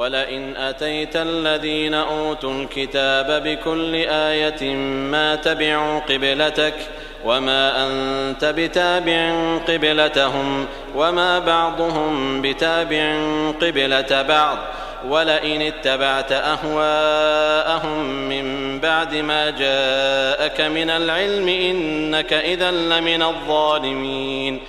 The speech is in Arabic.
ولئن اتيت الذين اوتوا الكتاب بكل إيه ما تبعوا قبلتك وما انت بتابع قبلتهم وما بعضهم بتابع قبله بعض ولئن اتبعت اهواءهم من بعد ما جاءك من العلم انك اذا لمن الظالمين